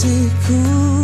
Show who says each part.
Speaker 1: kasihku.